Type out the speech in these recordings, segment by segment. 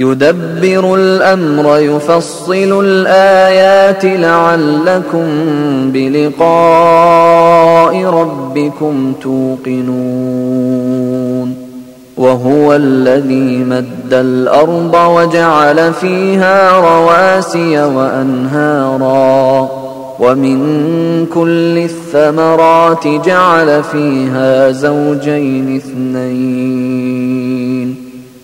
يدبر الأمر يفصل الآيات لعلكم بلقاء ربكم توقنون. وهو الذي مد الأرض وجعل فيها رواسي وأنهارا. ومن كل الثمرات جعل فيها زوجين اثنين.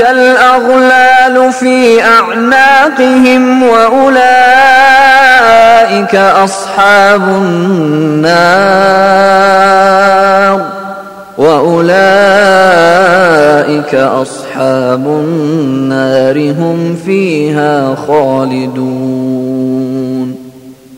الأغلال في أعناقهم وأولئك أصحاب النار وأولئك أصحاب النار هم فيها خالدون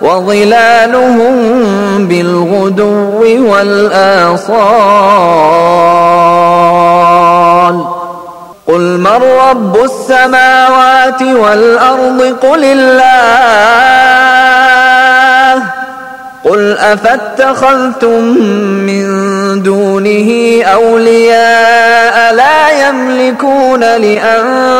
وظلالهم بالغدو والآصال. قل من رب السماوات والأرض؟ قل الله. قل أفاتخذتم من دونه أولياء لا يملكون لأنفسهم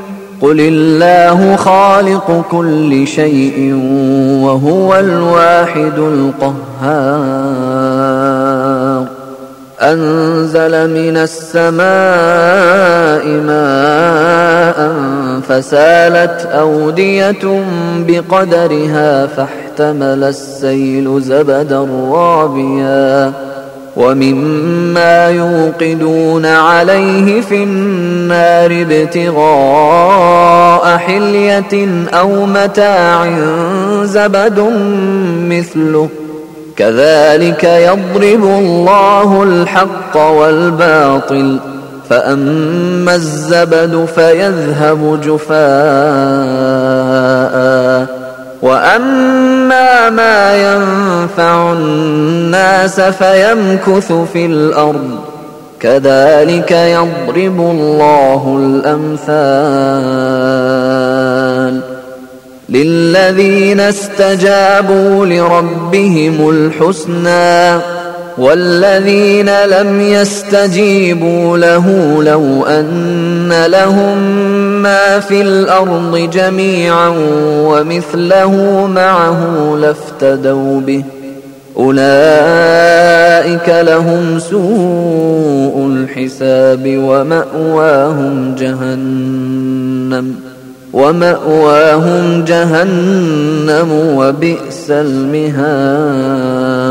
قل الله خالق كل شيء وهو الواحد القهار أنزل من السماء ماء فسالت أودية بقدرها فاحتمل السيل زبدا رابيا ومما يوقدون عليه في النار ابتغاء حلية أو متاع زبد مثله. كذلك يضرب الله الحق والباطل فأما الزبد فيذهب جفاء. ما ينفع الناس فيمكث في الأرض كذلك يضرب الله الأمثال للذين استجابوا لربهم الحسنى والذين لم يستجيبوا له لو أن لهم ما في الأرض جميعا ومثله معه لافتدوا به. أولئك لهم سوء الحساب ومأواهم جهنم ومأواهم جهنم وبئس المهاد.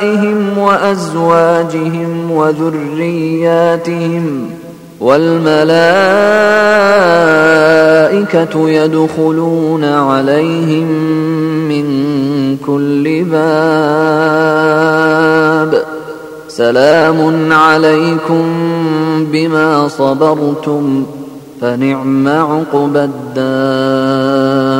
آبائهم وأزواجهم وذرياتهم والملائكة يدخلون عليهم من كل باب سلام عليكم بما صبرتم فنعم عقبى الدار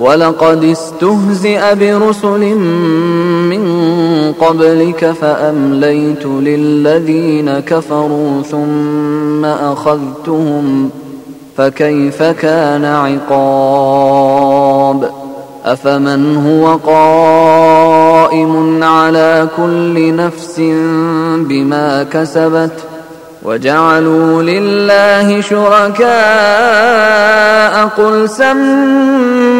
ولقد استهزئ برسل من قبلك فأمليت للذين كفروا ثم أخذتهم فكيف كان عقاب أفمن هو قائم على كل نفس بما كسبت ۖ وجعلوا لله شركاء قل سموهم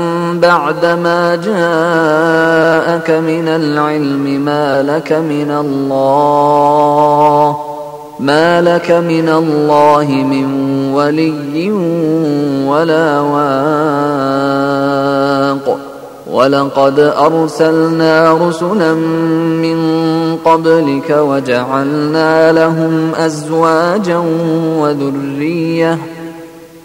بعدما جاءك من العلم ما لك من الله ما لك من الله من ولي ولا واق. ولقد أرسلنا رسلا من قبلك وجعلنا لهم أزواجا وذرية.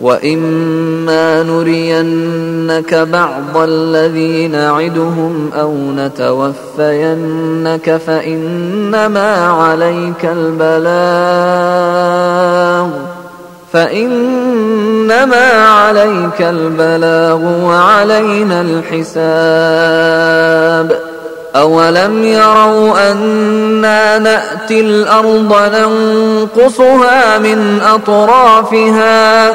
وإما نرينك بعض الذي نعدهم أو نتوفينك فإنما عليك البلاغ فإنما عليك البلاغ وعلينا الحساب أولم يروا أنا نأتي الأرض ننقصها من أطرافها